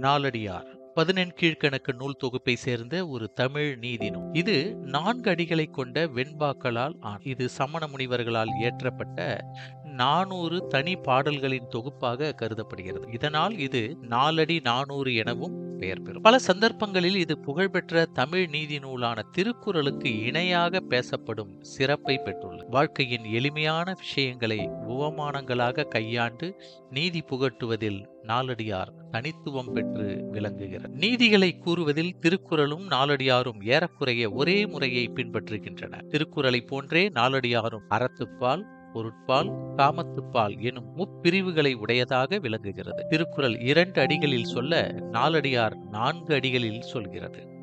நாலடியார். பதினெண் கீழ்கணக்கு நூல் தொகுப்பை சேர்ந்த ஒரு தமிழ் நீதி நூல் இது நான்கு அடிகளை கொண்ட வெண்பாக்களால் இது சமண முனிவர்களால் இயற்றப்பட்ட நானூறு தனி பாடல்களின் தொகுப்பாக கருதப்படுகிறது. இதனால் இது நாலடி நானூறு எனவும் பெயர் பெறும். பல சந்தர்ப்பங்களில் இது புகழ்பெற்ற தமிழ் நீதி நூலான திருக்குறளுக்கு இணையாக பேசப்படும் சிறப்பை பெற்றுள்ளது. வாழ்க்கையின் எளிமையான விஷயங்களை உவமானங்களாக கையாண்டு நீதி புகட்டுவதில் நாலடியார் தனித்துவம் பெற்று விளங்குகிறார். நீதிகளை கூறுவதில் திருக்குறளும் நாலடியாரும் ஏறக்குறைய ஒரே முறையை பின்பற்றுகின்றன. திருக்குறளை போன்றே நாலடியாரும் அறத்துப்பால் பொருட்பால் காமத்துப்பால் எனும் முப்பிரிவுகளை உடையதாக விளங்குகிறது. திருக்குறள் இரண்டு அடிகளில் சொல்ல நாலடியார் நான்கு அடிகளில் சொல்கிறது.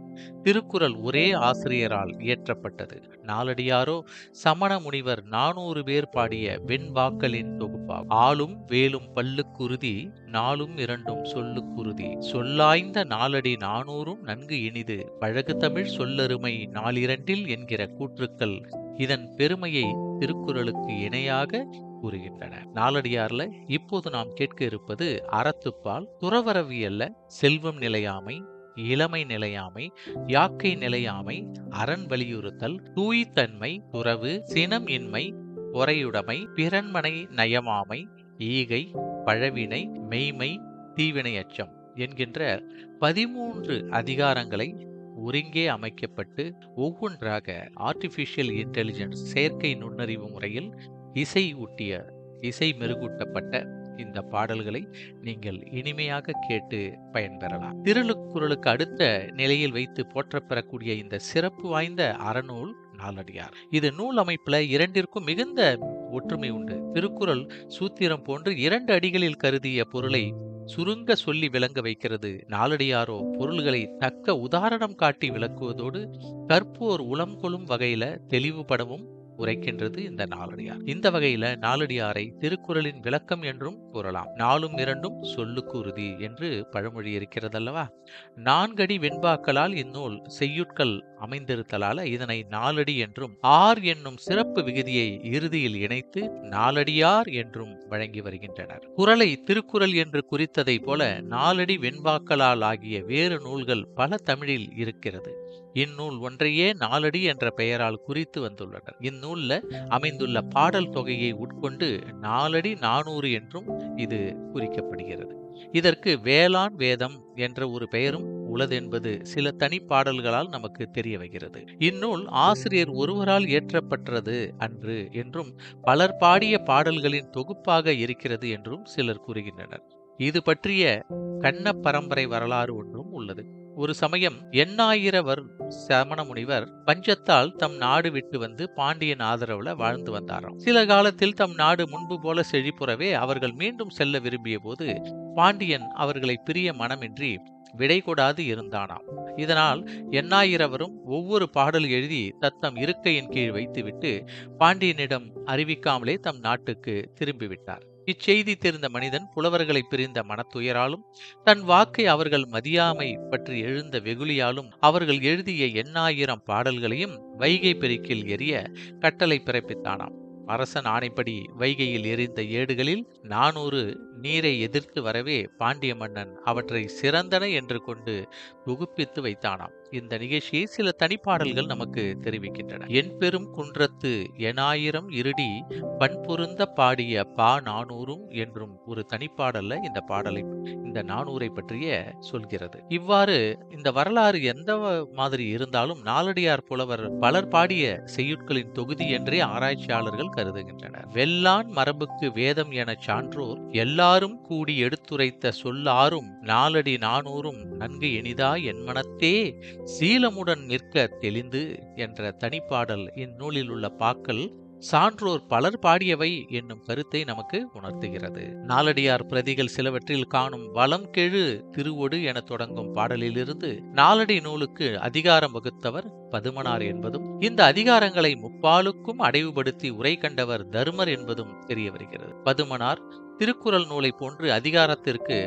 திருக்குறள் ஒரே ஆசிரியரால் இயற்றப்பட்டது. நாலடியாரோ சமண முனிவர் நானூறு பேர் பாடிய வெண்பாக்களின் தொகுப்பாகும். ஆளும் வேலும் பல்லுக்குருதி நாளும் இரண்டும் சொல்லுக்குருதி. சொல்லாய்ந்த நாலடி நானூறும் நன்கு இனிது. பழகு தமிழ் சொல்லருமை நாளிரண்டில் என்கிற கூற்றுக்கள் இதன் பெருமையை திருக்குறளுக்கு இணையாக கூறுகின்றன. நாலடியார்ல இப்போது நாம் கேட்க இருப்பது அறத்துப்பால் துறவரவியல்ல செல்வம் நிலையாமை இளமை நிலையாமை யாக்கை நிலையாமை அரண் வலியுறுத்தல் தூய்தன்மை துறவு சினம் இன்மை பொறையுடைமை பிறன்மனை நயமாமை ஈகை பழவினை மெய்மை தீவினை அச்சம் என்கின்ற பதிமூன்று அதிகாரங்களை ஒருங்கே அமைக்கப்பட்டு ஒவ்வொன்றாக ஆர்டிஃபிஷியல் இன்டெலிஜென்ஸ் செயற்கை நுண்ணறிவு முறையில் இசை ஊட்டிய இசை மெருகூட்டப்பட்ட இந்த பாடல்களை நீங்கள் இனிமையாக கேட்டு பயன்பெறலாம். திருளுக்குறளுக்கு அடுத்த நிலையில் வைத்து போற்றப்பெறக்கூடிய இந்த சிறப்பு வாய்ந்த அறநூல் நாலடியார். இது நூல் அமைப்புல இரண்டிற்கும் மிகுந்த ஒற்றுமை உண்டு. திருக்குறள் சூத்திரம் போன்று இரண்டு அடிகளில் கருதிய பொருளை சுருங்க சொல்லி விளங்க வைக்கிறது நாலடியாரோ பொருள்களை தக்க உதாரணம் காட்டி விளக்குவதோடு கற்போர் உளம் கொள்ளும் வகையில தெளிவுபடவும் உரைக்கின்றது இந்த நாலடியார் இந்த வகையில நாலடியாரை திருக்குறளின் விளக்கம் என்றும் கூறலாம். நாளும் இரண்டும் சொல்லுக்கு உறுதி என்று பழமொழி இருக்கிறதல்லவா? நான்கடி வெண்பாக்களால் இந்நூல் செய்யுட்கள் அமைந்திருத்தலால இதனை நாலடி என்றும் ஆர் என்னும் சிறப்பு விகுதியை இறுதியில் இணைத்து நாலடியார் என்றும் வழங்கி வருகின்றனர். குரலை திருக்குறள் என்று குறித்ததைப் போல நாலடி வெண்பாக்களால் ஆகிய வேறு நூல்கள் பல தமிழில் இருக்கிறது. இந்நூல் ஒன்றையே நாலடி என்ற பெயரால் குறித்து வந்துள்ளனர் இந்நூல்ல அமைந்துள்ள பாடல் தொகையை உட்கொண்டு நாலடி நானூறு என்றும் இது குறிக்கப்படுகிறது. இதற்கு வேளாண் வேதம் என்ற ஒரு பெயரும் உள்ளதென்பது சில தனி பாடல்களால் நமக்கு தெரிய வருகிறது இந்நூல் ஆசிரியர் ஒருவரால் இயற்றப்பட்டது அன்று என்றும் பலர் பாடிய பாடல்களின் தொகுப்பாக இருக்கிறது என்றும் சிலர் கூறுகின்றனர். இது பற்றிய கண்ண பரம்பரை வரலாறு ஒன்றும் உள்ளது. ஒரு சமயம் எண்ணாயிரவர் சமண முனிவர் பஞ்சத்தால் தம் நாடு விட்டு வந்து பாண்டியன் ஆதரவுல வாழ்ந்து வந்தாராம். சில காலத்தில் தம் நாடு முன்பு போல செழிப்புறவே அவர்கள் மீண்டும் செல்ல விரும்பிய போது பாண்டியன் அவர்களை பிரிய மனமின்றி விடை கொடாது இருந்தானாம். இதனால் எண்ணாயிரவரும் ஒவ்வொரு பாடல் எழுதி தத்தம் இருக்கையின் கீழ் வைத்துவிட்டு பாண்டியனிடம் அறிவிக்காமலே தம் நாட்டுக்கு திரும்பிவிட்டார். இச்செய்தி தெரிந்த மனிதன் புலவர்களை பிரிந்த மனத்துயராலும் தன் வாக்கை அவர்கள் மதியாமை பற்றி எழுந்த வெகுளியாலும் அவர்கள் எழுதிய எண்ணாயிரம் பாடல்களையும் வைகை பெருக்கில் எரிய கட்டளை பிறப்பித்தானாம். அரசன் ஆணைப்படி வைகையில் எரிந்த ஏடுகளில் நானூறு நீரை எதிர்த்து வரவே பாண்டிய மன்னன் அவற்றை சிறந்தன என்று கொண்டு தொகுப்பித்து வைத்தானாம். இந்த நிகழ்ச்சியை சில தனிப்பாடல்கள் நமக்கு தெரிவிக்கின்றன. என் பெரும் குன்றத்து எனாயிரம் இருடி பண்பொருந்த பாடிய பா நானூறும் என்றும் ஒரு தனிப்பாடல்ல இந்த பாடலை இந்த நானூரை பற்றிய சொல்கிறது. இவ்வாறு இந்த வரலாறு எந்த மாதிரி இருந்தாலும் நாலடியார் புலவர் பலர் பாடிய செய்யுட்களின் தொகுதி என்றே ஆராய்ச்சியாளர்கள் கருதுகின்றனர். வெள்ளான் மரபுக்கு வேதம் என சான்றோர் எல்லாரும் கூடி எடுத்துரைத்த சொல்லாரும் நாலடி நானூறும் நன்கு இனிதா என் மனத்தே சீலமுடன் நிற்க தெளிந்து என்ற தனிப்பாடல் இந்நூலில் உள்ள பாக்கள் சான்றோர் பலர் பாடியவை என்னும் கருத்தை நமக்கு உணர்த்துகிறது. நாலடியார் பிரதிகள் சிலவற்றில் காணும் வளம் கெழு திருவொடு என தொடங்கும் பாடலிலிருந்து நாலடி நூலுக்கு அதிகாரம் வகுத்தவர் பதுமனார் என்பதும் இந்த அதிகாரங்களை முப்பாலுக்கும் அடைவுபடுத்தி உரை கண்டவர் தர்மர் என்பதும் தெரிய வருகிறது. பதுமனார் திருக்குறள் நூலை போன்று அதிகாரத்திற்கு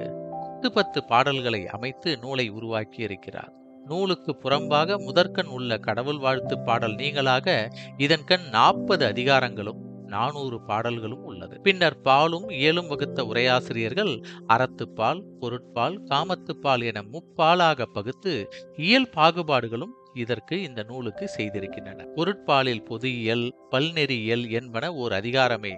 பத்து பத்து பாடல்களை அமைத்து நூலை உருவாக்கி இருக்கிறார் நூலுக்கு புறம்பாக முதற்கண் உள்ள கடவுள் வாழ்த்து பாடல் நீங்களாக இதன்கண் நாற்பது அதிகாரங்களும் நானூறு பாடல்களும் உள்ளது. பின்னர் பாலும் இயலும் வகுத்த உரையாசிரியர்கள் அறத்துப்பால் பொருட்பால் காமத்துப்பால் என முப்பாலாக பகுத்து இயல் பாகுபாடுகளும் இதற்கு இந்த நூலுக்கு செய்திருக்கின்றன. பொருட்பாலில் பொது பல்நெறியியல் என்பன ஓர் அதிகாரமே.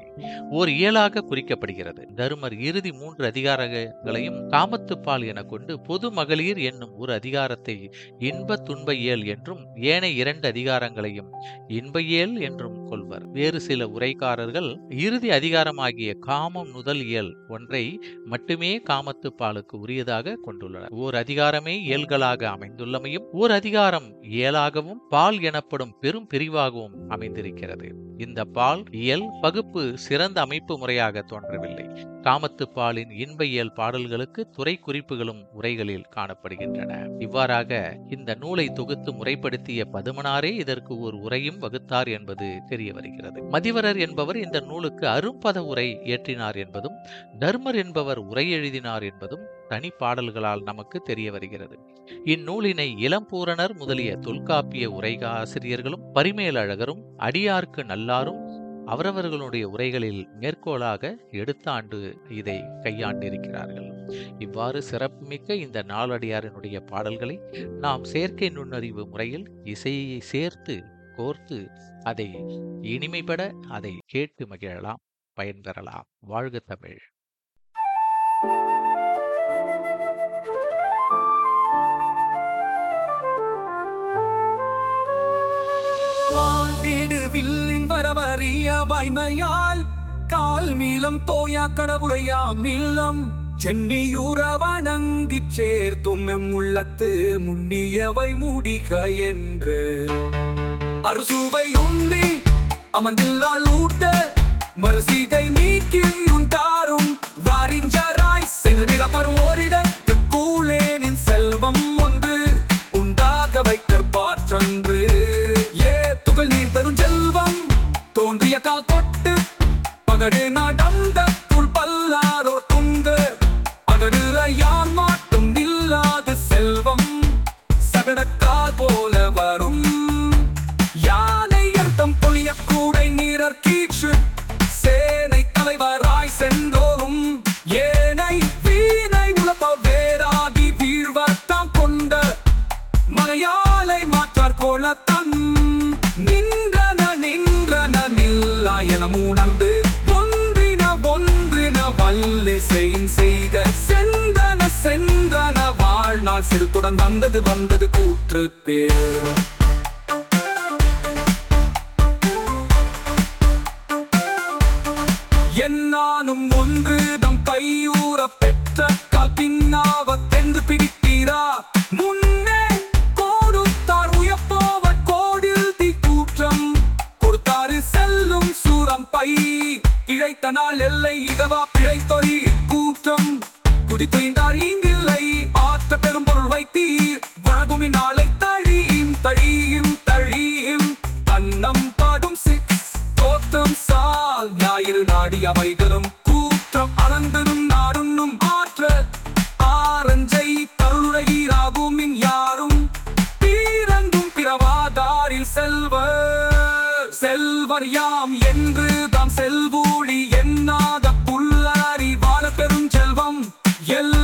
ஓர் இயலாக குறிக்கப்படுகிறது. தருமர் இறுதி மூன்று அதிகாரங்களையும் காமத்துப்பால் என கொண்டு பொது மகளிர் என்னும் ஒரு அதிகாரத்தை இன்ப துன்ப இயல் என்றும் ஏனைய இரண்டு அதிகாரங்களையும் இன்ப இயல் என்றும் கொள்வர். வேறு சில உரைக்காரர்கள் இறுதி அதிகாரமாகிய காமம் முதல் இயல் ஒன்றை மட்டுமே காமத்துப்பாலுக்கு உரியதாக கொண்டுள்ளனர். ஓர் அதிகாரமே இயல்களாக அமைந்துள்ளமையும் ஓர் அதிகாரம் இயலாகவும் பால் எனப்படும் பெரும் பிரிவாகவும் அமைந்திருக்கிறது. இந்த பால் இயல் பகுப்பு சிறந்த அமைப்பு முறையாக தோன்றவில்லை. காமத்து பாலின் இன்ப இயல் பாடல்களுக்கு துறை குறிப்புகளும் உரைகளில் காணப்படுகின்றன. இவ்வாறாக இந்த நூலை தொகுத்து முறைப்படுத்திய பதுமனாரே இதற்கு ஒரு உரையும் வகுத்தார் என்பது தெரிய வருகிறது மதிவரர் என்பவர் இந்த நூலுக்கு அரும்பத உரை இயற்றினார் என்பதும் தர்மர் என்பவர் உரை எழுதினார் என்பதும் தனி பாடல்களால் நமக்கு தெரிய வருகிறது. இந்நூலினை இளம்பூரணர் முதலிய தொல்காப்பிய உரைகாசிரியர்களும் பரிமேலழகரும் அடியார்க்கு நல்லாரும் அவரவர்களுடைய உரைகளில் மேற்கோளாக எடுத்தாண்டு இதை கையாண்டிருக்கிறார்கள். இவ்வாறு சிறப்புமிக்க இந்த நாளடியாரினுடைய பாடல்களை நாம் செயற்கை நுண்ணறிவு முறையில் இசையை சேர்த்து கோர்த்து அதை இனிமைப்பட அதை கேட்டு மகிழலாம். பயன்பெறலாம் வாழ்க தமிழ். வாழ்வீடு வில்லின் வரவறிய வாய்மையால் கால் நீளம் தோயா கடவுளையா நீளம் சென்னியூரவணங்கி சேர்த்தும் எம் உள்ளத்து முன்னியவை முடிக என்று. அறுசுவை உந்தி அமர்ந்தில்லால் ஊட்ட மறுசீதை நீக்கி உண்டாரும். வாரிஞ்சராய் செல்விடப்பர் ஓரிடத்துக்கூலேனின் வாழ்நாள் வந்தது வந்தது கூற்று பேர் செல்வர் யாம் என்று தாம் செல்வூழி எண்ணாத புல்லறி வாழ பெரும் செல்வம். எல்லில்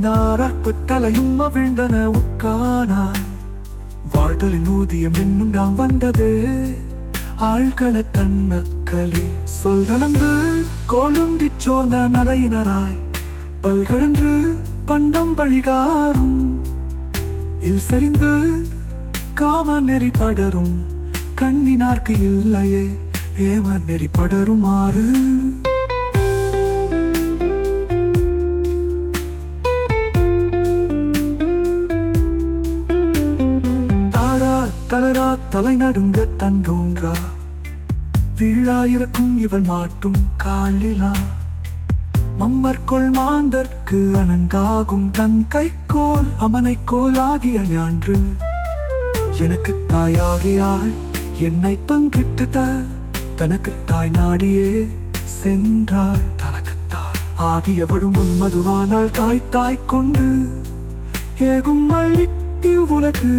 நல்லாரும் அற்புத்தலையும் அவிழ்ந்தன உட்கானார் வாழ்தலின் ஊதியம் என்னும் நாம் வந்தது. ஆழ்கள தன்னக்களி சொல்கலந்து கோலுந்தி சோர்ந்த நரையினராய் பல்கழன்று பண்டம் பழிகாரும். இல் சரிந்து காம நெறி படரும் கண்ணினார்க்கு இல்லையே ஏம நெறி படருமாறு. தலை நடுங்க தங்கோன்றா வீழாயிருக்கும் இவன் மாட்டும் காலிலா? மம்மர்கொள் மாந்தற்கு அணங்காகும் தன் கைக்கோல் அமனை கோலாகிய ஞான்று. எனக்கு தாயாகியாள் என்னை பங்கிட்டு த தனக்கு தாய் நாடியே சென்றாள். தனக்கு தாய் ஆகியவளும் உன்மதுவானால் தாய் தாய் கொண்டு ஏகும் அள்ளித்தி உலகு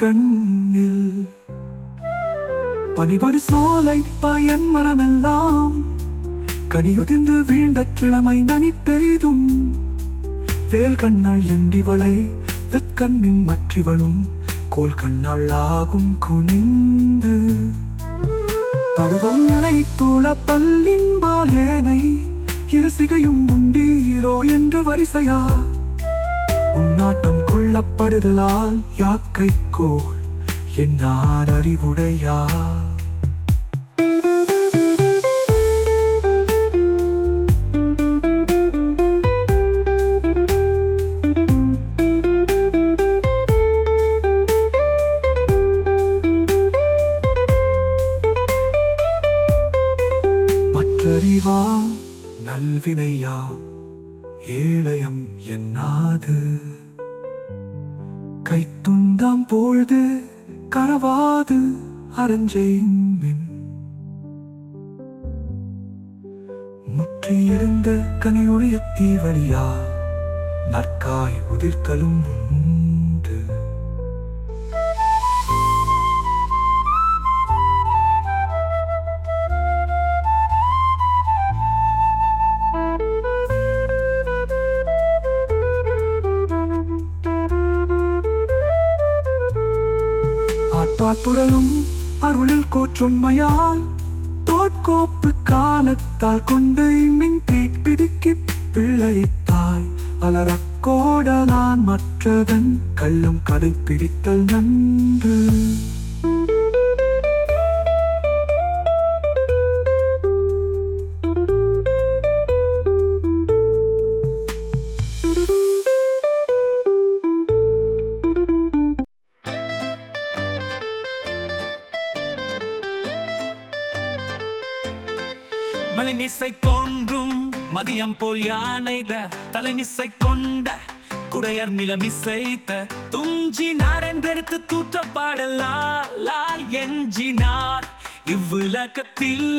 கண்ணில் பனிபடு சோலை பயன் மரமெல்லாம் கனியுதிர்ந்து வீழ்ந்த கிழமை நனி பெரிதும் வேல் கண்ணாள் எண்டிவளை வெற்கண்ணின் மற்றிவளும். கோல் கண்ணாள் ஆகும் குனிந்து. பருவம் நினைத்துள பல்லின் பாலேனை இருசிகையும் உண்டீரோ என்று வரிசையா? உன்னாட்டம் கொள்ளப்படுதலால் யாக்கைக்கோள். கோல் என்னார் அறிவுடையா 曾经怎么样？மலைநிசை தோன்றும் மதியம் போல் யானைத தலைநிசை கொண்ட குடையர் நிலமிசைத்த துஞ்சி நாரென்றெடுத்து தூற்ற பாடலால் எஞ்சினார் இவ்விளக்கத்தில்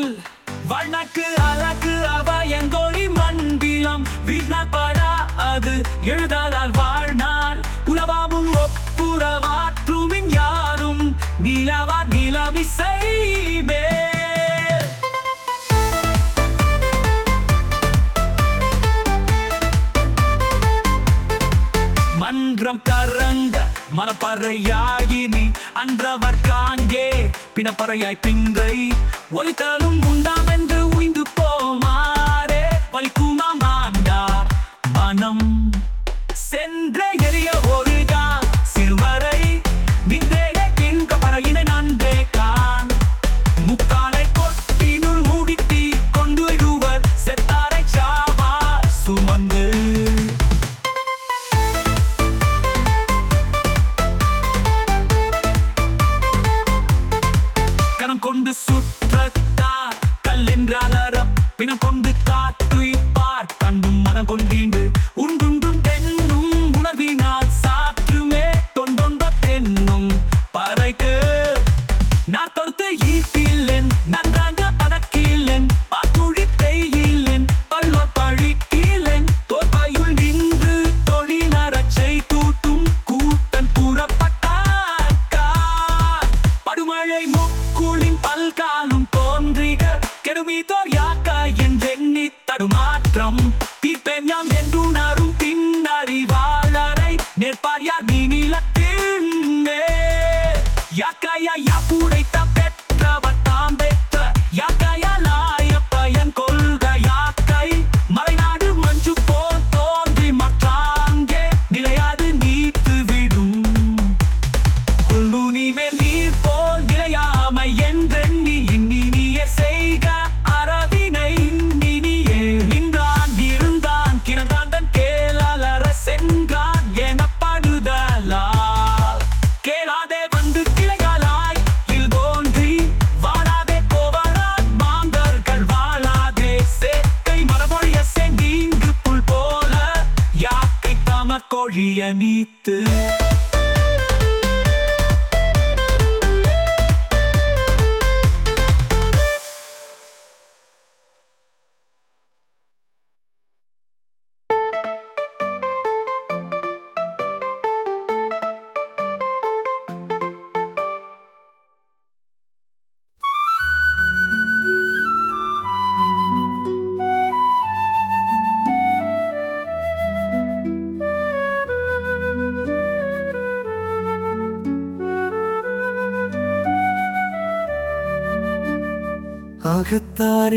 வண்ணக்கு அழகு அவ எங்கோடி மண்பிலம் பாடா அது எழுதாதால் வாழ்நாள். மனப்பறையாகினி அன்றவர் காங்கே பிணப்பறையாய் பிங்கை ஒலித்தலும் உண்டாமென்று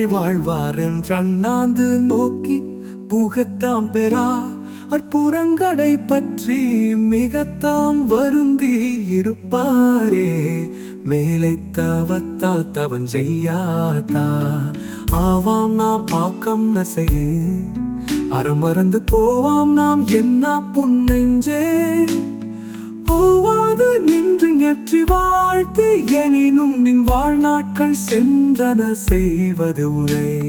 அகத்தாரி வாழ்வார் என்றாந்து நோக்கி புகத்தாம் பெறா. அற்புறங்களை பற்றி மிகத்தாம் வருந்தி இருப்பாரே. மேலை தவத்தால் தவன் செய்யாதா. ஆவாம் நாம் பாக்கம் நசைய. அறமறந்து போவாம் நாம் என்ன புன்னெஞ்சே போவாது நின்று நெற்றி வாழ்த்து எனினும் நின் வாழ்நாட்கள் சென்றன செய்வது உரை.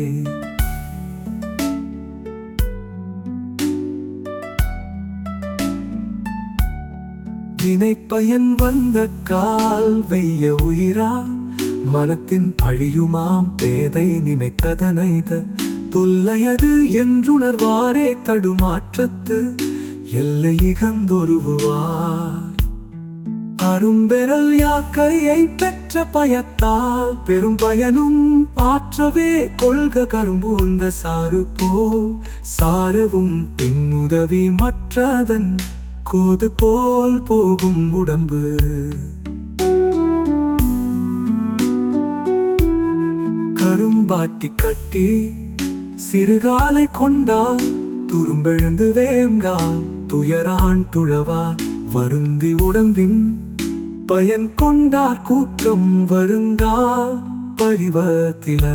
வினைப்பயன் வந்த கால் வெய்ய உயிரா? மனத்தின் அழியுமாம் பேதை நினைத்ததனைத தொல்லையது என்றுணர்வாரே தடுமாற்றத்து? எல்லை இகந்தொருவார் அரும்பெறல் யாக்கையை பெற்ற பயத்தால் பெரும் பயனும் ஆற்றவே கொள்க கரும்பு உந்த சாறு போல். சாரவும் பின்னுதவி மற்றதன் கோது போல் போகும் உடம்பு. கரும்பாட்டி கட்டி சிறுகாலை கொண்டால் துரும்பெழுந்து வேங்கால் துயரான் துழவா வருந்தி உடம்பின் பயன் கொண்டார் கூற்றம் வருங்கா பரிவத்தில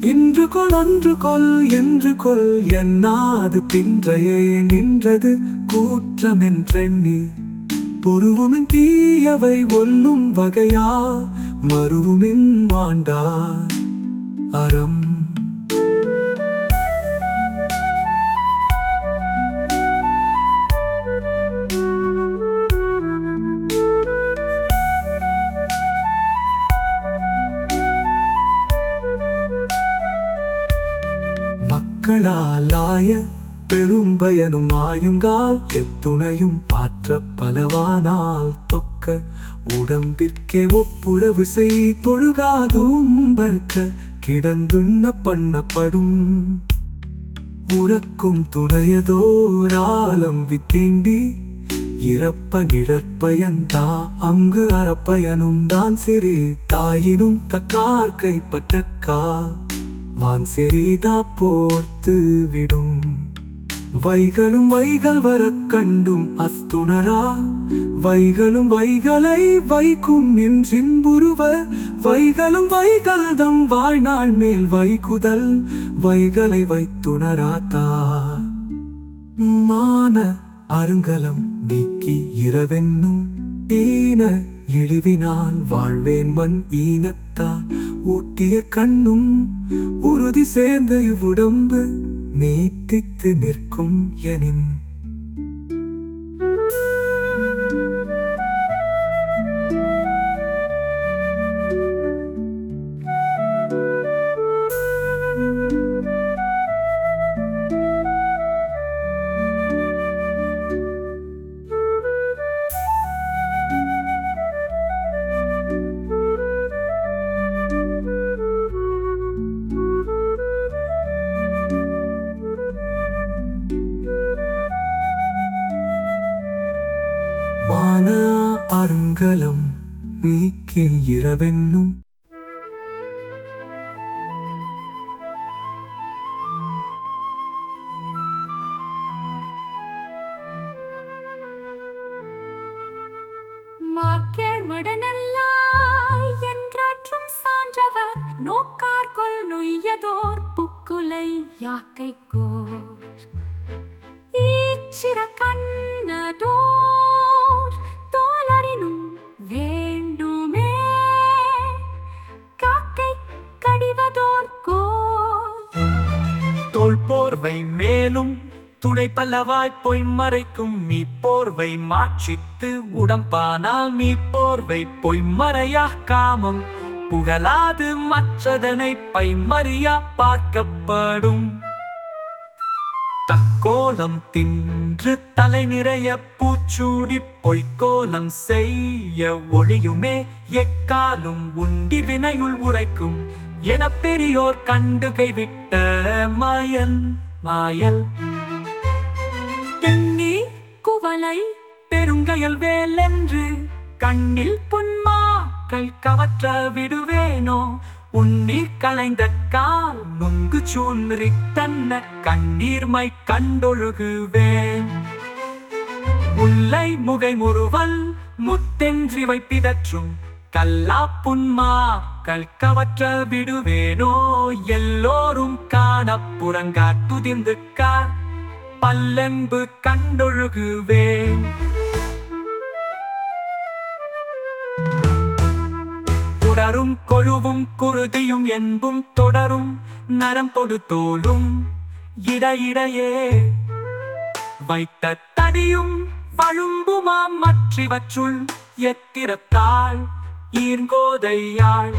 இன்று கொல் அன்று கொல் என்று கொல் என்னாது பின்றையே நின்றது கூற்றம் என்றெண்ணி. பொருவுமின் தீயவை ஒல்லும் வகையா மருவுமின் மாண்டா அறம் பெரும்பயனும் ஆயுங்கால் எத்துணையும் பாற்ற பலவானால் தொக்க உடம்பிற்கே ஒப்புழவு செய் தொழுகாதும் பற்க கிடந்துண்ண பண்ணப்படும். உறக்கும் துணையதோராலம் வித்தீண்டி இறப்ப நிழற்பயன்தா அங்கு அறப்பயனும் தான் சிறு தாயினும் தக்கார் கைப்பற்றக்கா வான் செறிதா போர்த்து விடும். வைகளும் வைகள் வர கண்டும் அஸ்துணரா வைகளும் வைகளை வைக்கும் என்றின்புருவ வைகளும் வைகல்தம் வாழ்நாள் மேல் வைகுதல். வைகளை வைத்துணராத்தா மான அருங்கலம் நீக்கி இரவென்னும். ஈன இழிவினால் வாழ்வேன் மண் ஈனத்தான் ஊட்டிய கண்ணும் உறுதி சேர்ந்த இவ்வுடம்பு. நீட்டித்து நிற்கும் எனின் மங்களம் நீக்கில் இரவென்னும் அளவாய் பொய் மறைக்கும் மீ போர்வை மாற்றித்து உடம்பானால் மீ போர்வை பொய் மறையா காமம். புகழாது மற்றதனை பைமறியா பார்க்கப்படும். தக்கோலம் தின்று தலை நிறைய பூச்சூடி பொய்க்கோலம் செய்ய ஒளியுமே எக்காலும் உண்டி வினையுள் உரைக்கும். என பெரியோர் கண்டு கைவிட்ட மாயல் மாயல். பூவலை பெருங்கயல் வேலென்று கண்ணில் புன்மாக்கள் கவற்ற விடுவேனோ? உன்னீர் கலைந்த கால் நொங்கு சூழ்நிறி தன்ன கண்ணீர்மை கண்டொழுகுவேன். முல்லை முகை முறுவல் முத்தென்றிவை பிதற்றும் கல்லா புன்மாக்கள் கவற்ற விடுவேனோ? எல்லோரும் காண புறங்காட்டுதிர்ந்து கார் பல்லன்பு கண்டொழுகுவேன். தொடரும் கொழுவும் குருதியும் என்பும் தொடரும் நரம் பொடு இடையிடையே. வைத்த தடியும் வழும்புமாம் மற்றவற்றுள் எத்திரத்தாள் ஈர்கோதையாள்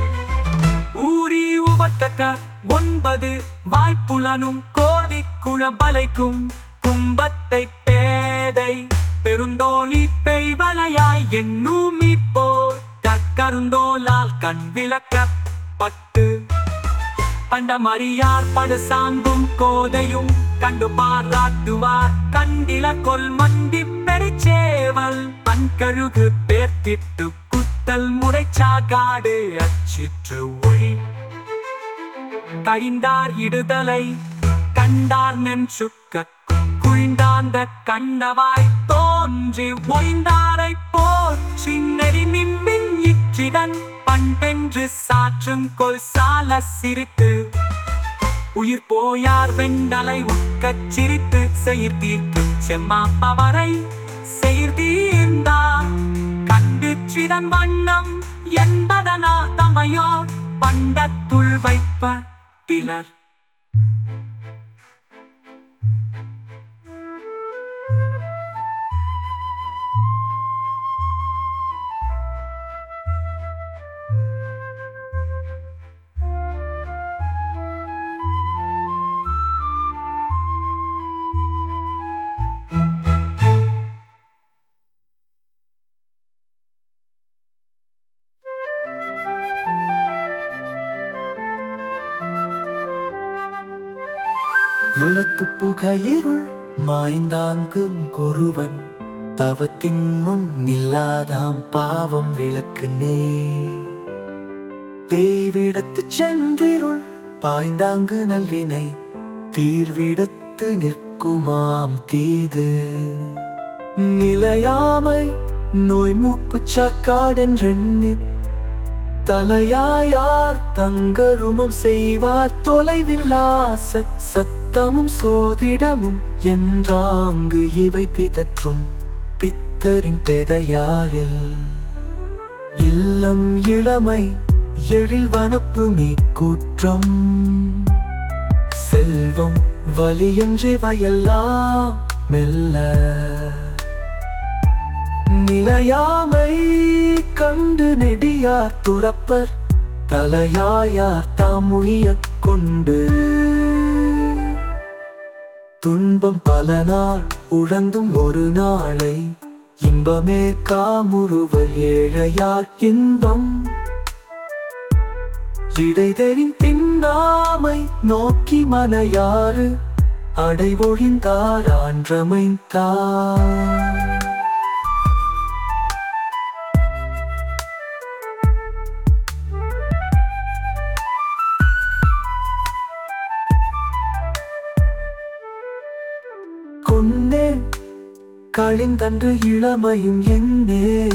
ஊரி உபத்தக்க ஒன்பது வாய்ப்புலனும் கோதி குழம்பலைக்கும் கும்பத்தை பேதை பெருந்தோழி பெய்வலையாய் என்னும் போர் தற்கருந்தோலால் கண் விளக்கப்பட்டு பண்டமறியார் படு சாங்கும் கோதையும் கண்டு பாராட்டுவார். கண்டில கொல் மண்டி பெருச்சேவல் பண்கழுகு பேர்த்திட்டு குத்தல் முறைச்சாகாடு அச்சிற்று ஒளி கழிந்தார் இடுதலை கண்டார் நென் சுட்டு ஓய்ந்தாந்த கண்ணவாய் தோன்றி ஓய்ந்தாரை போர் சின்னறி நிம்மின் இச்சிடன் பண்பென்று சாற்றும் கொல் சால சிரித்து. உயிர் போயார் வெண்டலை உட்கச் சிரித்து செயிர் தீர்த்து செம்மாப்பவரை செயிர் தீர்ந்தார். கண்டு சிதன் வண்ணம் என்பதனா தமையோர் பண்டத்துள் வைப்ப பிலர் விளக்கு மாய்ந்தாங்கும் கொருவன் தவத்தின் முன் நில்லாதாம் பாவம் விளக்கு நே. தேவிடத்து சென்றிருள் பாய்ந்தாங்கு நல்வினை தீர்விடத்து நிற்குமாம் தீது. நிலையாமை நோய் மூப்பு சாக்காடென்றெண்ணி தலையாயார் தங்கருமம் செய்வார் தொலைவில்லாச சத்தமும் சோதிடமும் என்றாங்கு இவை பிதற்றும் பித்தரின் பெதையாரில் இல்லம் இளமை எழில் வனப்பு மீ குற்றம். செல்வம் வலியன்றி வயல்லாம் மெல்ல. நிலையாமை கண்டு நெடியார் துறப்பர் தலையாயார் தாமுயக் கொண்டு. துன்பம் பல நாள் உழந்தும் ஒரு நாளை. இன்பமே காமுருவ ஏழையார் இன்பம். இடைதெறின் பின்னாமை நோக்கி மலையாறு அடைவொழிந்தார் ஆன்றமைந்தார். கழிந்தன்று இளமையும் என்னே.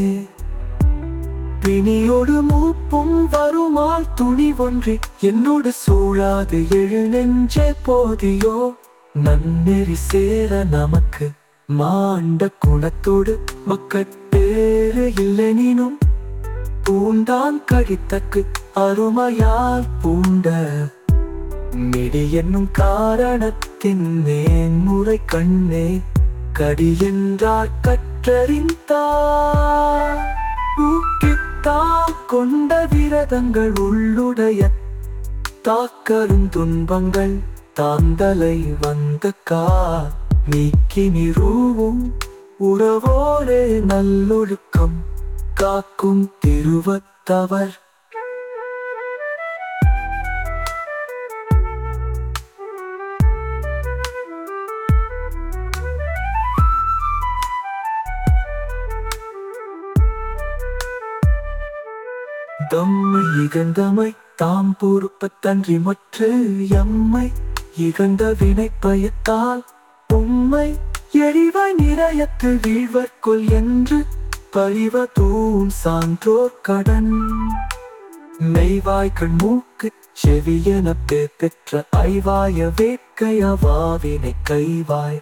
பிணியோடு மூப்பும் வருமால் துணி ஒன்றி. என்னோடு சூழாது எழு நெஞ்சே போதியோ. நன்னெறி சேர நமக்கு மாண்ட குணத்தோடு மக்கட்பேறு இல்லெனினும். பூண்டான் கழித்தக்கு அருமையால் பூண்ட. மிடி என்னும் காரணத்தின் மேன்முறை கண்ணே. கடி என்றார் கற்றறிந்தார். ஊக்கித்தா கொண்ட விரதங்கள் உள்ளுடைய தாக்கரும் துன்பங்கள் தாந்தலை வந்த கா நீக்கி நிறுவும் உறவோரே நல்லொழுக்கம் காக்கும் திருவத்தவர். தம்மை இகந்தமை தாம் பொறுப்பத்தன்றி மற்ற எம்மை இகந்த வினை பயத்தால் உம்மை எழிவாய் நிறையத்து வீழ்வர்க்குள் என்று பழிவ தூண் சான்றோர் கடன். மெய்வாய்கள் மூக்கு செவியன பெற்ற ஐவாய வேட்கையவாவினை கைவாய்.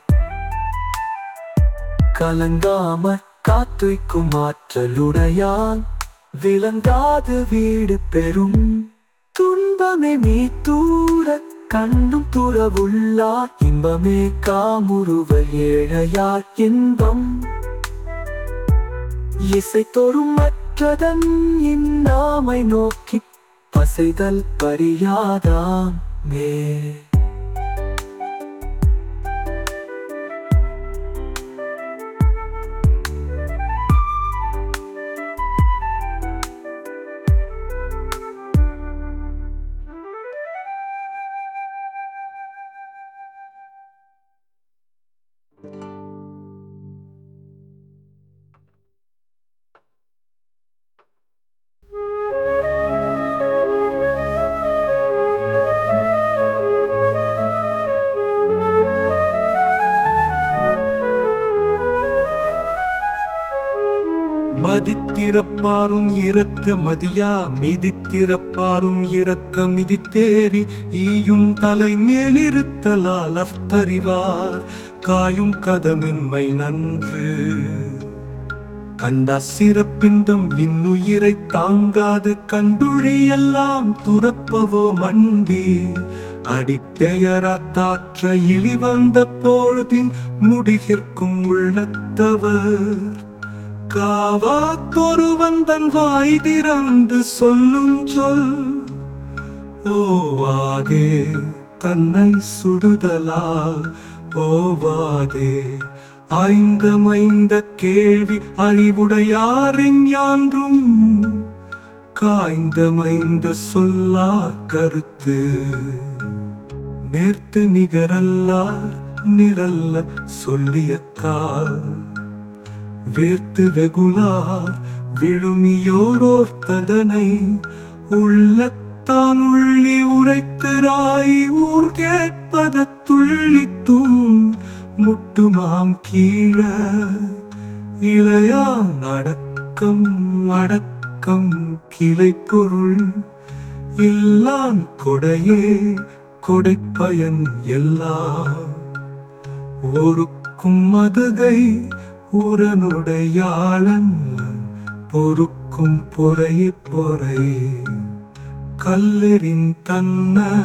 கலங்காமற் காத்துய்க்கும் ஆற்றலுடையான் விளங்காத வீடு பெறும். துன்பமே நீ தூர கண்ணும் துறவுள்ளார் இன்பமே காமுருவ ஏழையார் இன்பம். இசை தொறும் மற்றதன் இந்நாமை நோக்கி பசைதல் பரியாதாம் மே மதித்திறப்பாரும் இறக்க மதியா மிதித்திறப்பாரும் இறக்க மிதித்தேறி ஈயும் தலை மேலிருத்தலால் அஃதறிவார் காயும் கதமின்மை நன்று. கண்ட சிறப்பிந்தம் இன்னுயிரை தாங்காது. கண்டுழியெல்லாம் துறப்பவோ மண்டி. அடிப்பெயராத்தாற்ற இழிவந்த பொழுதின் முடிகிற்கும் உள்ளத்தவர். காவாத்தொருவன் தன் வாய் திறந்து சொல்லும் சொல் ஓவாதே தன்னை சுடுதலால் ஓவாதே ஐந்தமைந்த கேள்வி அறிவுடையாரின் யான்றும் காய்ந்தமைந்த சொல்லா கருத்து நேர்த்து நிகரல்லார் நிரல்ல சொல்லியக்கால் வேர்த்து வெகுளார் விழுமியோரோர்த்ததனை உள்ளத்தான் உள்ளி உரைத்தராய் ஊர் கேட்பத துள்ளித்தும் முட்டுமாம் கீழ இளையான் அடக்கம் அடக்கம் கிளை பொருள் இல்லான் கொடையே கொடைப்பயன் எல்லாம். ஒருக்கும் மதுகை உடனுடையாளன் பொறுக்கும் பொறை பொறை. கல்லெறின் தன்ன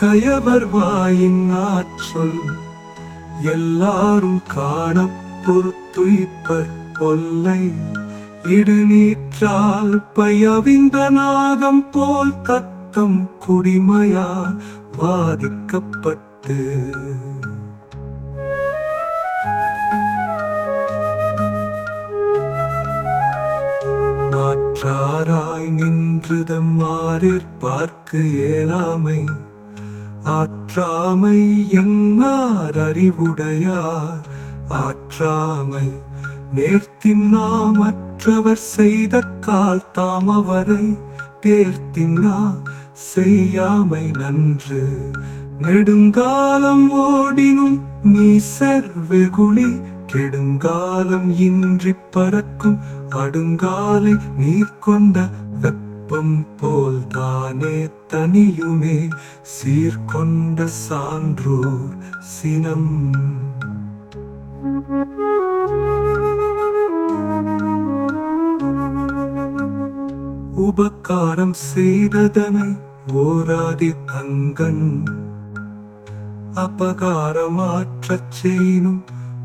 கயவர் வாயின் ஆற்றல் எல்லாரும் காண பொறுத்துய்ப்பர் பொல்லை. இடுநீற்றால் பயவிந்த நாகம் போல் தத்தம் குடிமையால் பாதிக்கப்பட்டு. மாற்றாராய் நின்றுதம் மாறிற் பார்க்க இயலாமை ஆற்றாமை என்னார் அறிவுடையார். ஆற்றாமை நேர்த்தின்னா மற்றவர் செய்த கால் தாம் அவரை. தேர்த்தின்னா செய்யாமை நன்று. நெடுங்காலம் ஓடினும் நீ வெகுளி கெடுங்காலம் இன்றி பறக்கும் அடுங்காலை நீர் கொண்ட வெப்பம் போல் தானே தனியுமே சீர்கொண்ட சான்றோர் சினம். உபகாரம் செய்ததனை ஓராதி தங்கன் அபகாரமாற்றச் செய்யும்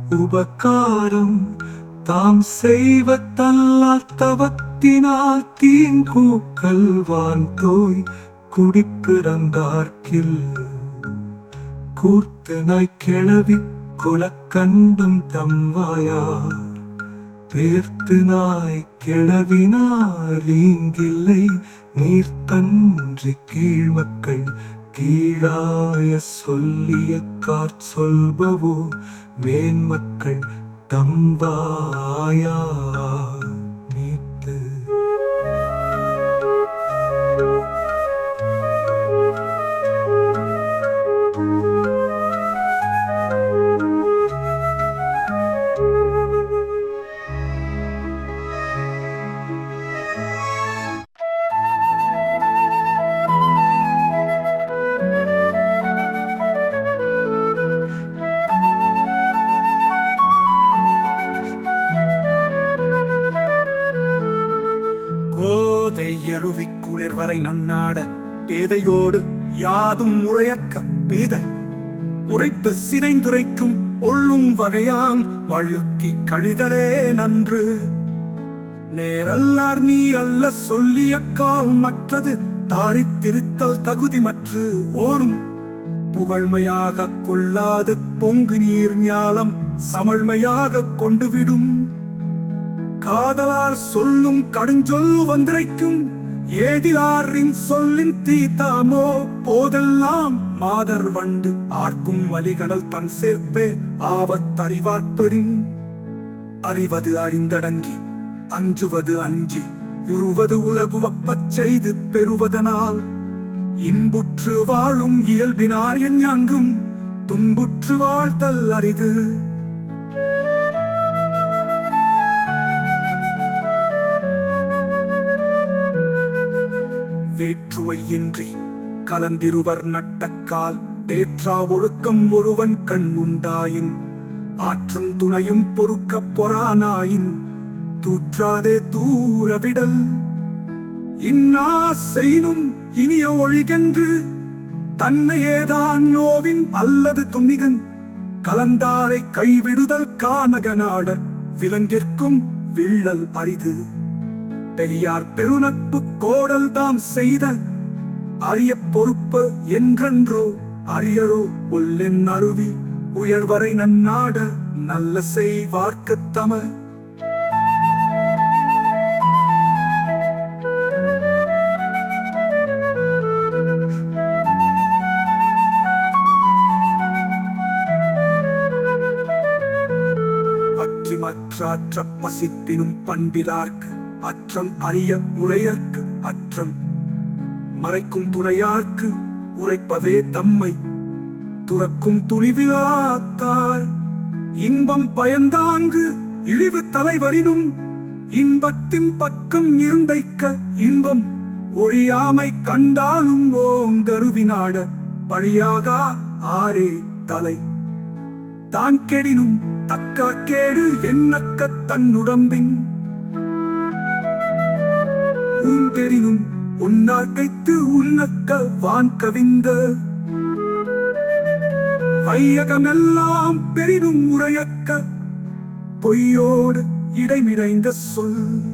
உபகாரம் தாம் செய்வதல்லால் தவத்தினால் தீங்கூக்கல் வான் தோய் குடிப்பிறந்தார்க்கில். கூர்த்து நாய் கிளவி குலக்கண்டும் தம்வாயார் பேர்த்து நாய் கிளவினார் இங்கில்லை நீர்த்தன்றி கீழ்மக்கள் கீழாய சொல்லிய காற் சொல்பவோ மேன்மக்கள் தம்பாயா. பேதையோடு யாதும் உரையக்க பேத. உரைத்து சிதைந்துரைக்கும் ஒள்ளும் வகையான் வழுக்கி கழிதலே நன்று. நேரல்லார் நீ அல்ல சொல்லியக்கால் மற்றது தாழித்திருத்தல் தகுதி மற்று ஓரும். புகழ்மையாக கொள்ளாது பொங்கு நீர் ஞாலம் சமழ்மையாக கொண்டு விடும் காதலார் சொல்லும் கடுஞ்சொல் வந்திரைக்கும் ஏதிலாரின் சொல்லின் தீத்தாமோ போதெல்லாம் மாதர் வண்டு ஆர்க்கும் வலிகடல் தன் சேர்ப்பே ஆபத்தறிவார்ப்பெறின் அறிவது அறிந்தடங்கி அஞ்சுவது அஞ்சி உருவது உலகு வப்பச் செய்து பெறுவதனால். இன்புற்று வாழும் இயல்பினார் என் அங்கும் துன்புற்று வாழ்த்தல் அரிது. வேற்றுவையின்றி கலந்திருவர் நட்டக்கால். தேற்றா ஒழுக்கம் ஒருவன் கண் உண்டாயின். ஆற்றும் துணையும் பொறுக்க பொறானாயின். தூற்றாதே தூரவிடல் இன்னா செய்னும் இனிய ஒழிகென்று. தன்னையேதான் நோவின் அல்லது துணிகன். கலந்தாரை கைவிடுதல் கானகநாடர் விலங்கிற்கும் விள்ளல் அரிது. பெரியார் பெருநட்பு கோடல் தாம் செய்த அரிய பொறுப்பு என்றென்றோ அரியரோ உள்ளென் அருவி உயர்வரை நன்னாட நல்ல செய்வார்க்கு தம. அற்றி மற்றாற்ற பசித்தினும் பண்பிலார்க்கு அற்றம் அறிய உரையற்கு அற்றம். மறைக்கும் துணையார்க்கு உரைப்பதே தம்மை. துறக்கும் துணிவிலாத்தார் இன்பம் பயந்தாங்கு இழிவு தலைவரினும் இன்பத்தின் பக்கம் இருந்தைக்க இன்பம். ஒழியாமை கண்டாலும் ஓங்கருவினாட பழியாகா ஆரே தலை. தான் கெடினும் தக்கா கேடு என்னக்க தன்னுடம்பின். உந்தெறினும் உன்னாக்கைத்து உன்னக்க வான் கவிந்த வையகமெல்லாம் பெரிதும் உரையக்க பொய்யோடு இடைமிடைந்த சொல்.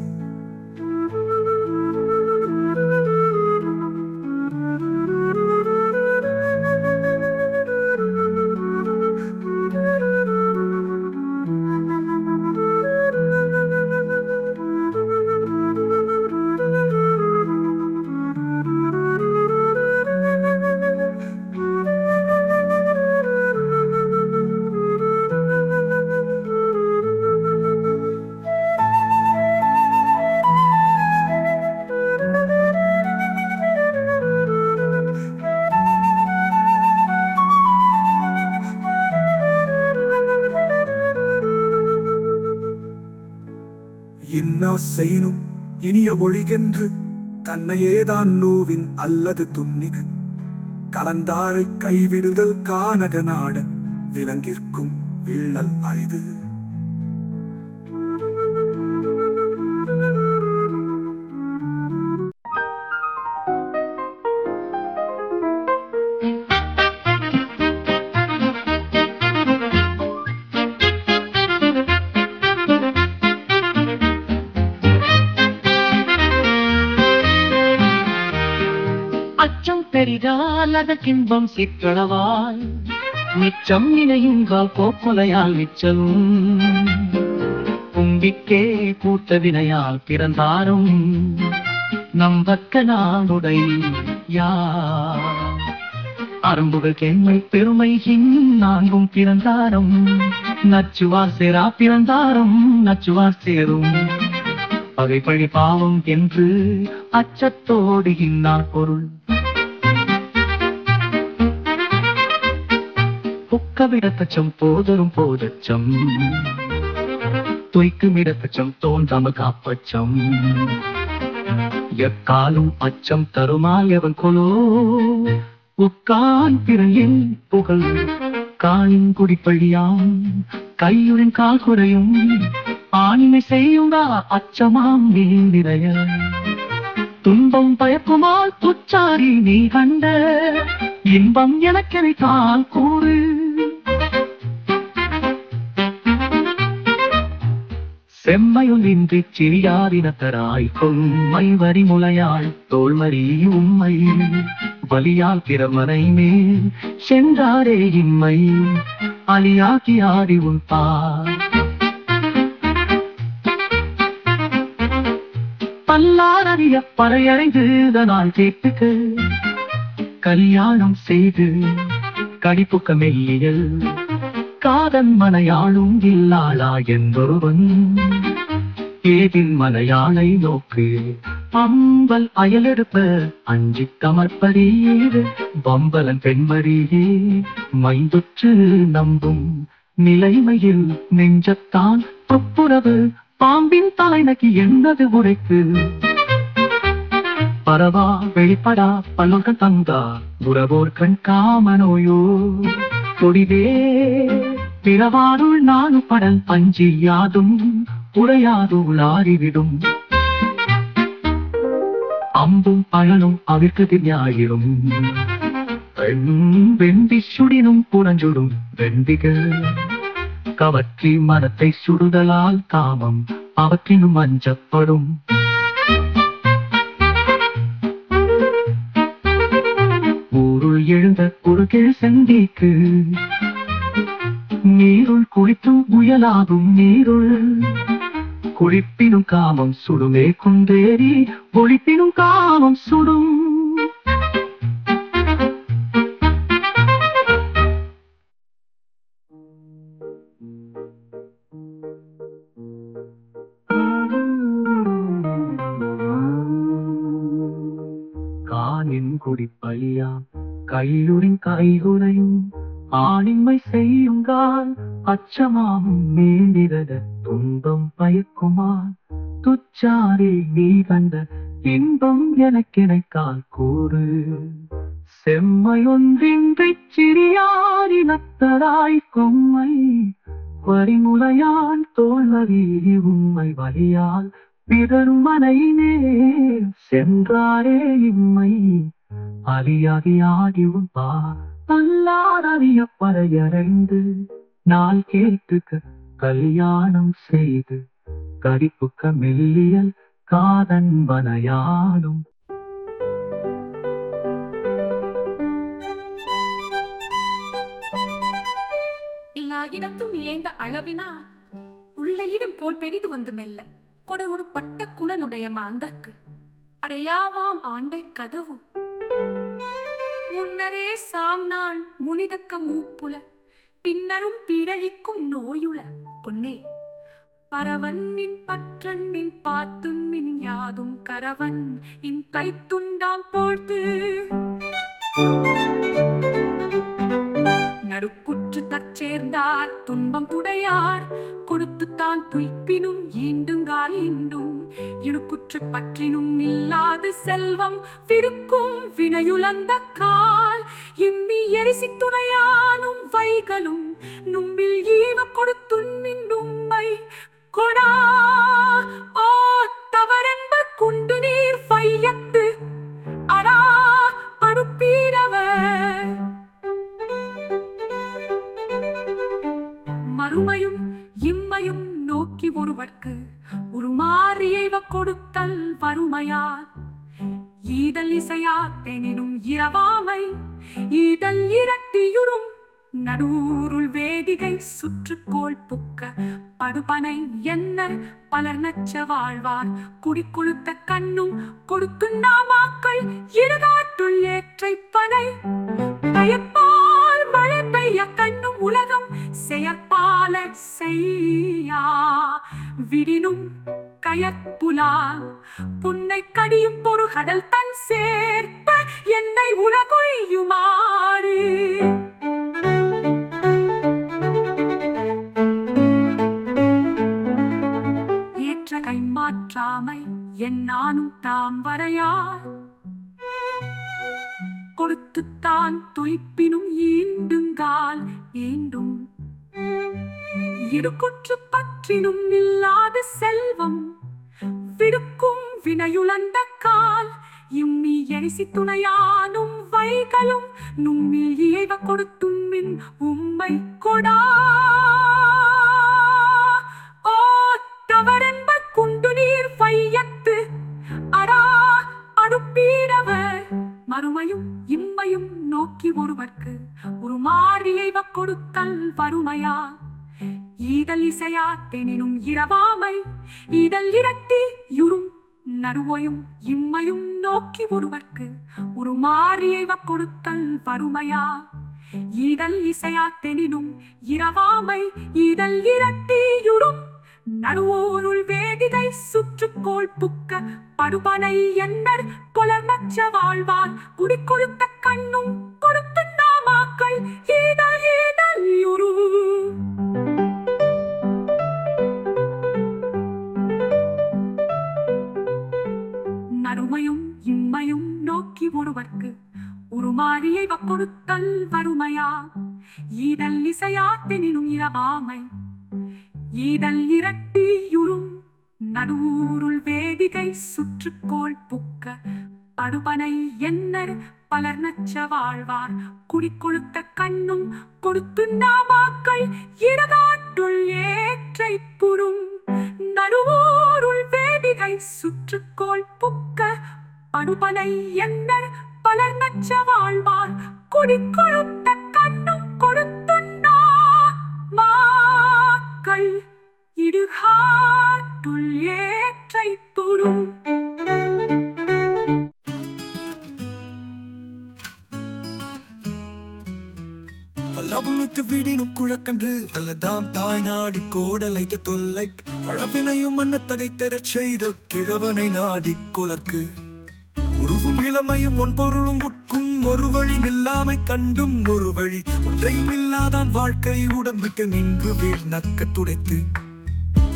மொழிகென்று தன்னையேதான் நோவின் அல்லது துன்னிக. கலந்தாரை கைவிடுதல் கானக நாட விலங்கிற்கும் விள்ளல் அரிது. செய்தால் பெரிதால் அதற்கின்பம் சிற்றளவாய். மிச்சம் நினையுங்கால் கோக்குலையால் நிச்சலும் கும்பிக்கே கூட்ட வினையால் பிறந்தாரும். நம்பக்க நாடுடை யார்? அரும்புகள் கேண்மை பெருமை இன்னும் நான்கும் பிறந்தாரும். நச்சுவார் சேரா பிறந்தாரும் நச்சுவார் சேரும். பகை பழி பாவம் என்று அச்சத்தோடு இன்னார் பொருள். புக்கவிடத்தச்சம் போதரும் போதச்சம். துய்க்குமிடத்தச்சம் தோன்றாம காப்பச்சம். எக்காலும் அச்சம் தருமால் எவன் கொலோ. உக்கான் பிறையின் புகழ் காயின் குடிப்பழியாம் கையுடன் கால் குறையும். ஆண்மை செய்யுங்கா அச்சமாம் நீ நிறைய. துன்பம் பயக்குமால் துச்சாரி நீ கண்ட. இன்பம் எனக்கெனை தான் கூறு. செம்மையுள் இன்றி சிறியாரினத்தராய் கொம்மை வரி முளையாள் தோல்மறி உம்மை வலியால் பிறமனை மேல் சென்றாரே இம்மை அலியாக்கி ஆடி உன் பார் பல்லாரறிய பறையறைந்து கேட்டுக்கு கல்யாணம் செய்து கடிப்புக்க மெல்லியல் காதன் மனையாளும் இல்லாளா என்பவன் ஏதின் மலையாளை நோக்கு அம்பல் அயலெடுப்ப அஞ்சி கமற்பறியேது பம்பலன் பெண்மரியே மைந்துற்று நம்பும் நிலைமையில் நெஞ்சத்தான் ஒப்புரவு பாம்பின் தலைநகி என்னது உரைக்கு? பரவா வெளிப்படா பல்லுகள் தந்தா உறவோர் கண் காமனோயோ கொடிவே பிறவாருள் நானு படல் பஞ்சி யாதும் உரையாது உளாறிவிடும் அம்பும் பழனும் அவிர்க்கதி ஞாயிறும். பெண்ணும் வெண்டி சுடினும் புனஞ்சுடும் வெண்டிகள் கவற்றி மனத்தை சுடுதலால் காமம் அவற்றினும் அஞ்சப்படும். எழுந்த ஒரு கிழ சந்திக்கு. நீருள் குளித்தும் புயலாகும் நீருள். குளிப்பினும் காமம் சுடுமே குந்தேரி ஒழிப்பினும் காமம் சுடும். காணின் குடிப்பழியா கையுறின் கைகுறையும் ஆணின்மை செய்யுங்கால் அச்சமாகும் மேலிரத துன்பம் பயக்குமா துச்சாரே நீ கண்ட இன்பம் எனக்கெனைக்கால் கூறு. செம்மையொன்றின்றி ஒன்றின்றி சிறியாரினத்தராய் கொம்மை. வரிமுலையான் தோல்வரி உம்மை வலியால் பிறரும் மனையினே சென்றாரே இம்மை. அலியாகி ஆகி உன்பா அல்லாதறிய பறையறைந்து நாள் கேட்டுக்க கல்யாணம் செய்து கடிப்புக்க மெல்லியல் காதன் வனையாடும் எல்லா இடத்தும் இயந்த அளவினா உள்ளையிடும் போல் பெரிது வந்து மெல்ல. கொட ஒரு பட்ட குணனுடைய மாந்தற்கு அடையாவாம் ஆண்டை கதவு. முன்னரே சாம் நான் முனிதக்க மூப்புல பின்னரும் பிறழிக்கும் நோயுல பொன்னே பரவன்னின் பற்றன்னின் பாத்துன்னின் யாதும் கரவன் இன் கைத்துண்டாம் போழ்த்து. நடுப்புற்று தற்சேர்ந்தார். துன்பம் துடையார் கொடுத்துத்தான் துய்ப்பினும் ஈண்டுங்கால் ஈண்டும். இடுக்குற்று பற்றினும் இல்லாது செல்வம் விடுக்கும் வினையுலந்த கால். இம்மி எரிசி துணையானும் வைகளும் நும்மில் ஈவ கொடுத்துண்மின் நும்மை கொடா ஓ தவற வாழ்வார். குடிக்குழுத்த கண்ணும் இம்மி துணையானும் வைகளும் நும்மில் இயைவ கொடுத்தும்மின் உம்மை கொடா. ஓ தவறென்ப குண்டு நீர் பையத்து அரா அடுப்பீரவர் மறுமையும் இம்மையும் நோக்கி ஒருவர்க்கு ஒரு மாறியைவ கொடுத்தல் வறுமையா? ஈதல் இசையா தெனினும் இரவாமை ஈதல் இரத்தி நறுவையும் இம்மையும் நோக்கி ஒருவர்க்கு ஒரு மாறியைவ கொடுத்தல் வறுமையா? ஈதல் இசையா தெனினும் இரவாமை ஈதல் இரட்டியுறும். நடுவோருள் வேதிதை சுற்றுக்கோள் புக்க படுபனை என்னர் புலர்மச்ச வாழ்வார். குடிக்கொழுத்த கண்ணும் கொடுத்து நாமாக்கள் ஈதல் ஈதல் யுரு நோக்கி ஒருவர்க்கு உருமாறியை கொடுத்தல் வறுமையா? ஈதல் இசையாத்தினும் இரவாமை. ஈதல் இரட்டியுறும் நடுவூருள் வேதிகை சுற்றுக்கோள் புக்க. படுபனை என்னர் பலர் நச்ச வாழ்வார். குடிக்கொழுத்த கண்ணும் கொடுத்து நாமாக்கள் இடகாட்டுள் ஏற்றை புறும் நடுவோருள் வேதிகை சுற்றுக்கோள் புக்க. படுபனை என்னர் பலர் நச்ச வாழ்வார். குடிக்கொழுத்த கண்ணும் கொடுத்து மாக்கள் இடுகாட்டுள் ஏற்றை துடும். பல்லபுலுக்கு விடினும் குழக்கன்று தலதாம் தாய் நாடி கோடலைக்கு தொல்லை. பழவினையும் மன்ன மன்னத்தகை தரச் செய்த கிழவனை நாடி குலக்கு இளமையும் உன் பொருளும் உட்கும் ஒரு வழி நில்லாமை கண்டும் ஒரு வழி. ஒன்றையும் இல்லாதான் வாழ்க்கை உடம்புக்கு நின்று வீழ் நக்க துடைத்து.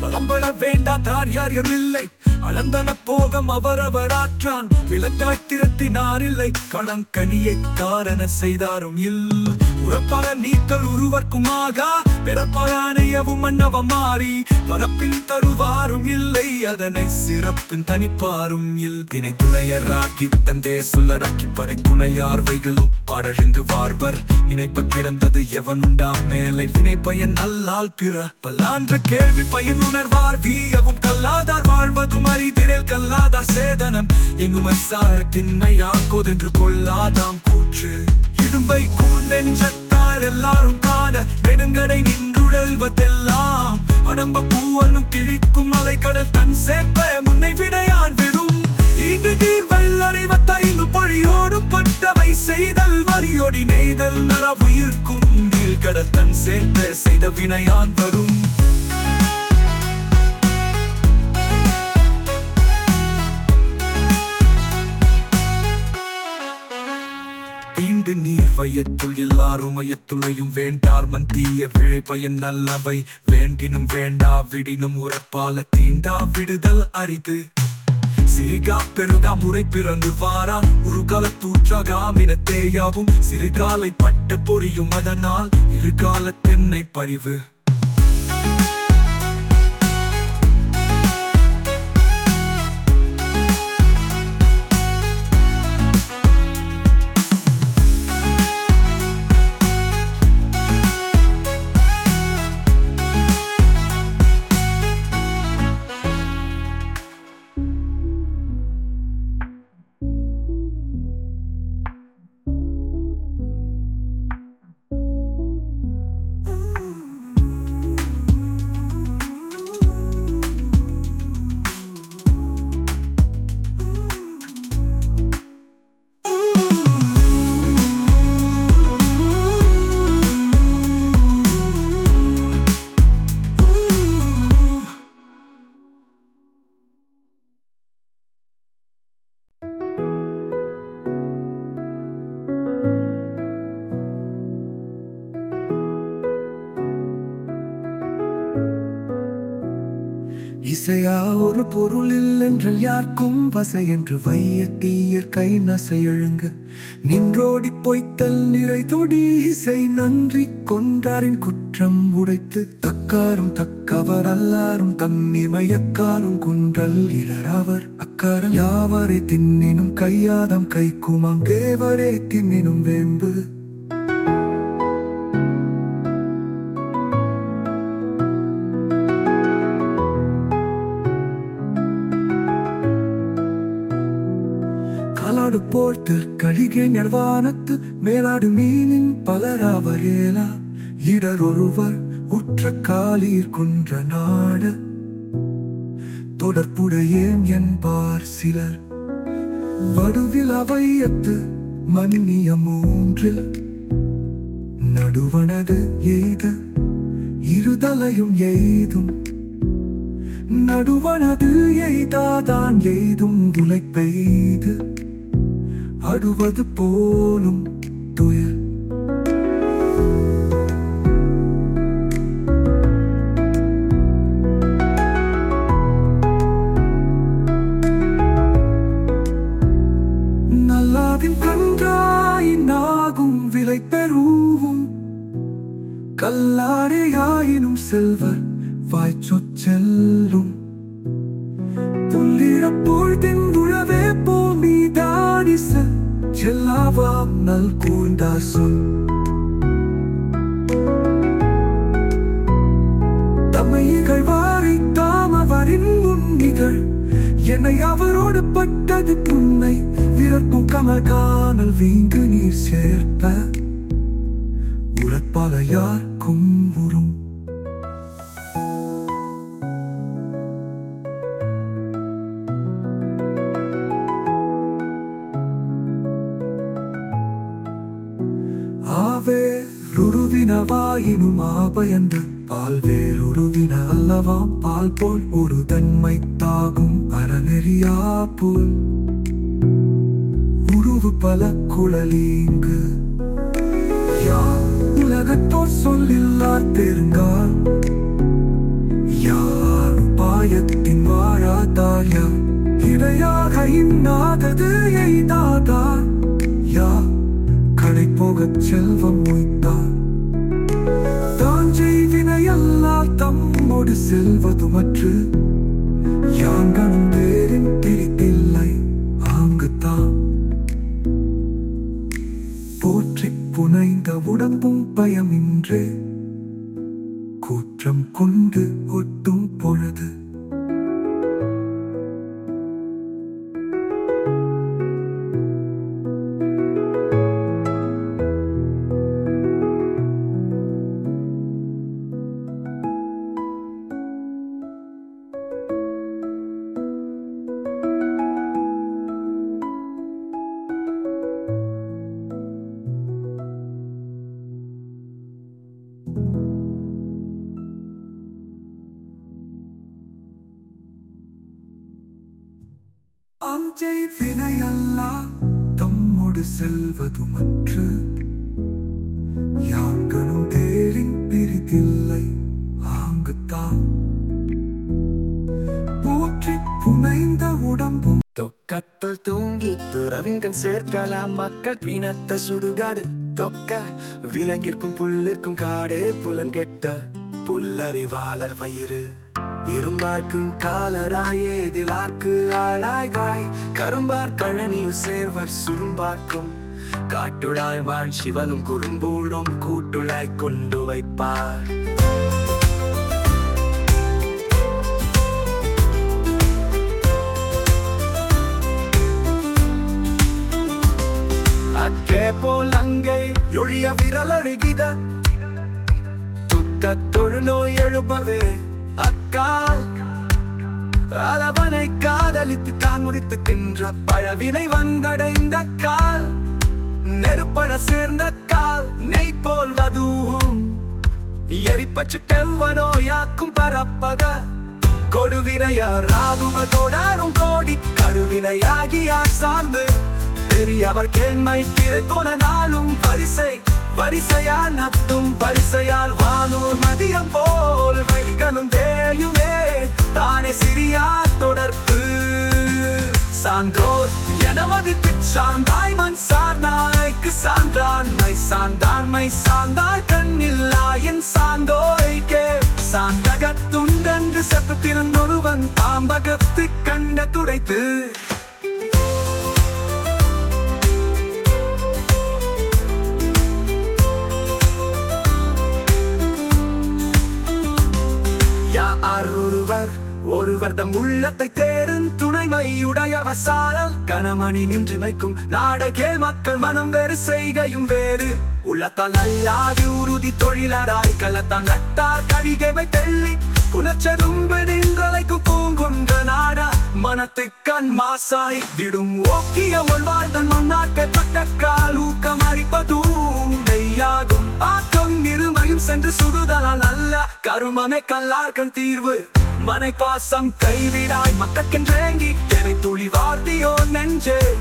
பழம்பட வேண்டா தார் யார் இல்லை. அளந்தன போகம் அவரவராற்றான் விளக்காய் திறத்தினார் திறத்தினாரில்லை களங்கனியை காரண செய்தாரும் இல்லை உறப்பாக நீத்தல் உருவர்க்குமாகா. பிறப்பானையவும் மன்னவம் மாறி பரப்பின் தருவாரும் இல்லை அதனை சிறப்பின் தனிப்பாரும் இல். தினை துணையராக்கி தந்தே சொல்லராக்கி பறை துணையார் வைகளும் பாடழிந்து வார்வர். பிறந்தது எவன் உண்டாம் மேலை. வினை பயன் நல்லால் பிற பல்லான்ற கேள்வி பயன் உணர்வார். வீயவும் கல்லாதார் வாழ்வதும் அறிதிரேல் கல்லாதார் சேதனம். எங்கும் அசார திண்மையாக்கோதென்று கொள்ளாதாம் கூற்று. இடும்பை கூர் எல்லாரும் காண நெடுங்கடை நின்றுழல்வதெல்லாம் அடம்ப பூவனும் கிழிக்கும் அலைக்கடல் தன் சேர்ப்ப முன்னை விடையான் வெறும் இங்கு நீர் வல்லறிவத்தைந்து பொழியோடும் பட்டவை செய்தல் வரியோடி நெய்தல் நரவுயிர்க்கும் நீழ்கடல் தன் சேர்த்த செய்த வினையான் வரும். வேண்டு நீர் வையத்துள் எல்லாரும் மையத்துளையும் வேண்டார். மந்திய விழை பயன் நல்லவை வேண்டினும் வேண்டா. விடினும் உறப்பால தீண்டா. விடுதல் அரிது. சிறிகா பெருகா முறை பிறந்து வாரா உருகால தூற்றாகாமின தேயாவும் சிறுகாலை பட்ட பொரியும் அதனால் இருகால தென்னை பரிவு பொருளில் பொருள் இல்லென்றல் யாருக்கும் வசை என்று வையத்தி இயற்கை நசை எழுங்க நின்றோடி பொய்த்தல் நிறை தொடி இசை நன்றி கொண்டாரின் குற்றம் உடைத்து. தக்காரும் தக்கவர் அல்லாரும் தன்னிமயக்காரும் குன்றல் இளராவர் அக்காரம் யாவரே தின்னினும் கையாதம் கைக்கும் அங்கேவரே தின்னினும் வேம்பு. காலாடு போர்த்து கழிகை நர்வானத்து மேலாடு மீனின் பலராவரேலா இடர் ஒருவர் உற்ற காலீர் குன்ற நாடு. தொடர்புடையேன் என்பார் சிலர். வடுவில் அவையத்து மன்னிய மூன்றில். நடுவனது எய்து இருதலையும் எய்தும். நடுவனது எய்தாதான் எய்தும் துளை பெய்து. அடுவது போலும் துயர். நல்லாவின் கன்றாயினாகும் விலை பெறுவும் கல்லாடையாயினும் செல்வர் வாய்ச்சொற் செல்லாவாம் நல் கூர்ந்தா சொல் தம்மை இகழ்வாரை தாமவரின் உண்ணிகள் என்னை அவரோடு பட்டது புன்னை. விரப்பும் கமல் காணல் வீங்கு நீர் சேர்ப்ப உரப்பால பால் போல் ஒரு தன்மை தாகும் அறநெறியா போல். உருவு பல குழலீங்கு. யார் உலகத்தோர் சொல்லில்லா தெருங்கால். யார் பாயத்தின் வாழாதாயா இடையாக இன்னாதது எய்தாதா யா கடை போகச் செல்வம் மொய்த்தார் ずっと待って துறவிங்கள் மக்கள் பிணத்த சுடுகாடு தொக்க விலங்கிற்கும் புல்லிற்கும் காடே புலன் கெட்ட புல்லறிவாளர் வயிறு இரும்பார்க்கும் காலராயே திலாக்கு ஆளாய்காய் கரும்பார் கழனியில் சேர்வர் சுரும்பார்க்கும். காட்டுழாய் வாழ் சிவனும் குறும்பூடும் கூட்டுழாய் கொண்டு வைப்பார். அக்கே போல் அங்கே ஒழிய விரல் அழுகித துத்த தொழுநோய் எழுப்பவே அக்கால் அளவனை காதலித்து தான் முடித்து தின்ற பழவினை வந்தடைந்த கால் நெருப்பட சேர்ந்த கால் நெய் போல் வதுவும் எரிப்பச்சு தெவ்வனோ யாக்கும் பரப்பக கொடுவினையாராகும தொடரும் கோடி கருவினையாகியார் சார்ந்து பெரியவர் கேண்மை பிறக்கொன நாளும் பரிசை வரிசையால் நத்தும் பரிசையால் வானூர் மதியம் போல் வைக்கணும் தேயுமே. தானே சிறியா தொடர்பு சான்றோர் எனமது பிச்சாந்தாய் மண் சார்ந்தாய்க்கு சான்றாண்மை சார்ந்தாண்மை சார்ந்தாய் கண்ணில்லாயின் சார்ந்தோய்க்கே சாந்தகத்துண்டென்று செப்பத்திறந்தொருவன் பாம்பகத்து கண்ட துடைத்து. யார் ஒருவர் ஒருவர் தம் உள்ளத்தை தேரும் துணைமையுடைய வசாரல் கனமணி நின்று வைக்கும் நாடகே மக்கள் மனம் வேறு செய்கையும் வேறு. உள்ளத்தால் அல்லாது உறுதி தொழிலராய் களத்தான் நட்டார் கழிகைமை தெள்ளி. புலச்செரும்பு நின்றலைக்கும் பூங்குன்ற நாடா மனத்து கண் மாசாய். விடும் ஓக்கிய வாழ்தன் மண்ணாக்க பட்ட கால் ஊக்கம் அரிப்பதும் நெய்யாகும் ஆக்கம் இருமையும் சென்று சுடுதலால் அல்ல. கருமனை கல்லார்கள் தீர்வு. மனை பாசம் கைவிடாய் மக்கட்கென்றேங்கி எனை துளி வார்த்தியோ நெஞ்சே.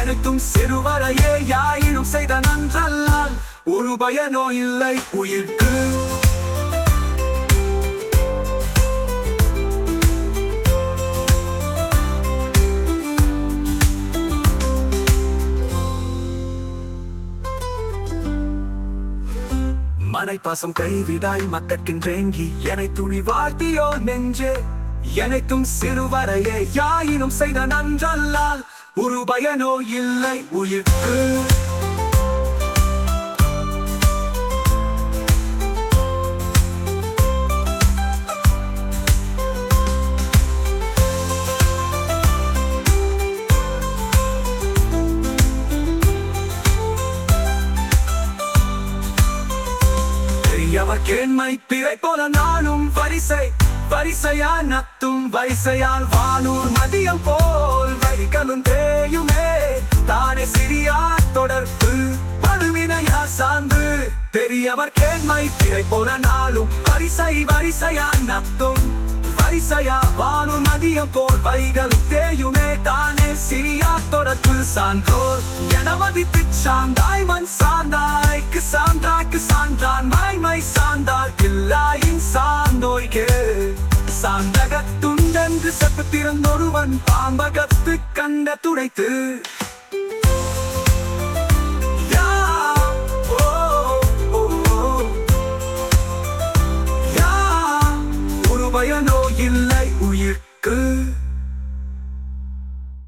எனக்கும் சிறுவரையே. யாயினும் செய்த நன்றல்லால். ஒரு பயனோ இல்லை. உயிர்க்கு மனை பாசம் கைவிடாய் மக்கட்கின்றேங்கி என துணி வாழ்த்தியோ நெஞ்சே. எனக்கும் சிறுவரையே யாயினும் செய்த நன்றல்லால் ஒரு பயனோ இல்லை உயிர்க்கு. பெரியவர் பிறை போல நானும் வரிசை வரிசையா நத்தும் வரிசையால் வானூர் மதியம் போல் வரிகளும் தேயுமே. தானே சிறியா தொடர்பு பழுவினையா சார்ந்து பெரியவர் கேண்மை பிறை போல நாளும் வரிசை வரிசையா நத்தும் வரிசையா வானு நதியம் போல் வைகள் தேயுமே. தானே சிரியா தொடக்கு சான்றோர். எனமதி பிச்சாந்தாய் மண் சாந்தாய்க்கு சாந்தாய்க்கு சான்றான் மாய்மை சாந்தார் கில்லாயின் சாந்தோய்க்கு செப்பு திறந்தொருவன் பாம்பகத்து கண்ட துடைத்து. I know. you love.